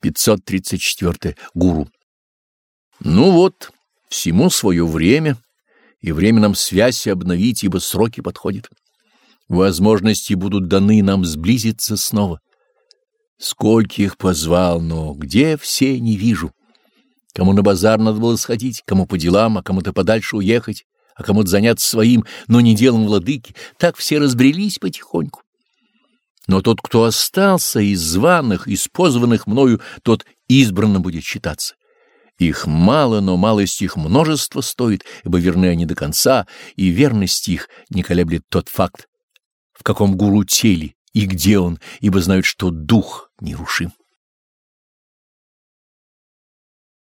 534. Гуру. Ну вот, всему свое время, и время нам связь обновить, ибо сроки подходят. Возможности будут даны нам сблизиться снова. Скольких позвал, но где все не вижу. Кому на базар надо было сходить, кому по делам, а кому-то подальше уехать, а кому-то заняться своим, но не делом владыки, так все разбрелись потихоньку. Но тот, кто остался из званых, из позванных мною, тот избранным будет считаться. Их мало, но малость их множество стоит, ибо верны они до конца, и верность их не колеблет тот факт, в каком гуру теле и где он, ибо знают, что дух нерушим.